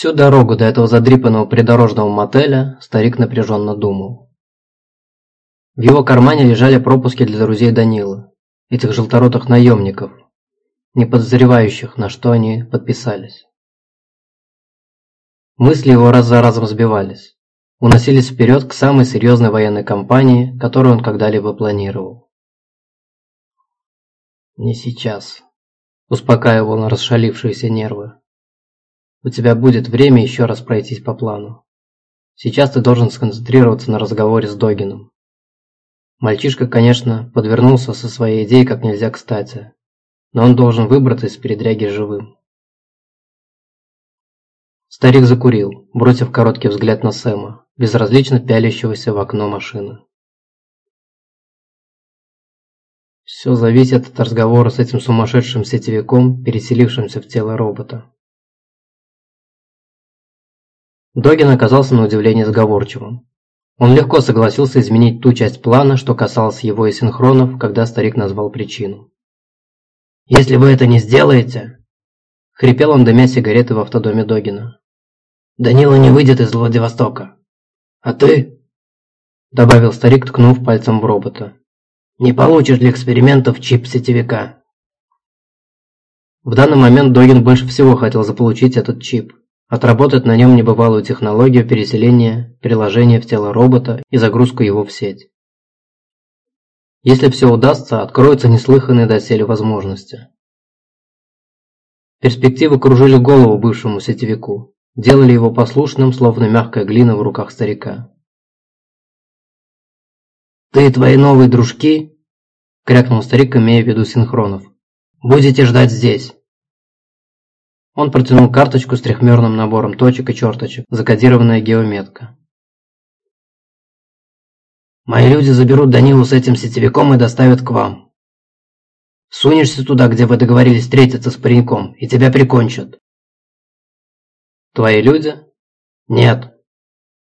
Всю дорогу до этого задрипанного придорожного мотеля старик напряженно думал. В его кармане лежали пропуски для друзей Данилы, этих желторотых наемников, не подозревающих, на что они подписались. Мысли его раз за разом сбивались, уносились вперед к самой серьезной военной кампании, которую он когда-либо планировал. «Не сейчас», – успокаивал он расшалившиеся нервы. У тебя будет время еще раз пройтись по плану. Сейчас ты должен сконцентрироваться на разговоре с Догином. Мальчишка, конечно, подвернулся со своей идеей как нельзя кстати, но он должен выбраться из передряги живым. Старик закурил, бросив короткий взгляд на Сэма, безразлично пялящегося в окно машины. Все зависит от разговора с этим сумасшедшим сетевиком, переселившимся в тело робота. Догин оказался на удивление сговорчивым. Он легко согласился изменить ту часть плана, что касалось его и синхронов, когда старик назвал причину. «Если вы это не сделаете...» Хрипел он, дымя сигареты в автодоме Догина. «Данила не выйдет из Владивостока. А ты...» Добавил старик, ткнув пальцем в робота. «Не получишь для экспериментов чип сетевика». В данный момент Догин больше всего хотел заполучить этот чип отработать на нем небывалую технологию переселения приложения в тело робота и загрузку его в сеть. Если все удастся, откроются неслыханные доселе возможности. Перспективы кружили голову бывшему сетевику, делали его послушным, словно мягкая глина в руках старика. «Ты и твои новые дружки?» – крякнул старик, имея в виду синхронов. «Будете ждать здесь». Он протянул карточку с трехмерным набором точек и черточек, закодированная геометка. «Мои люди заберут Данилу с этим сетевиком и доставят к вам. Сунешься туда, где вы договорились встретиться с пареньком, и тебя прикончат». «Твои люди?» «Нет».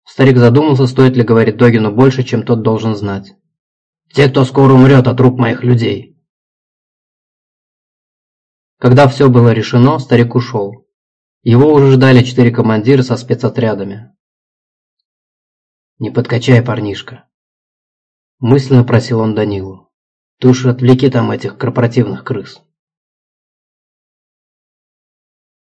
Старик задумался, стоит ли говорить Догину больше, чем тот должен знать. «Те, кто скоро умрет от рук моих людей». Когда все было решено, старик ушел. Его уже ждали четыре командира со спецотрядами. «Не подкачай, парнишка!» Мысленно просил он Данилу. «Ты уж отвлеки там этих корпоративных крыс!»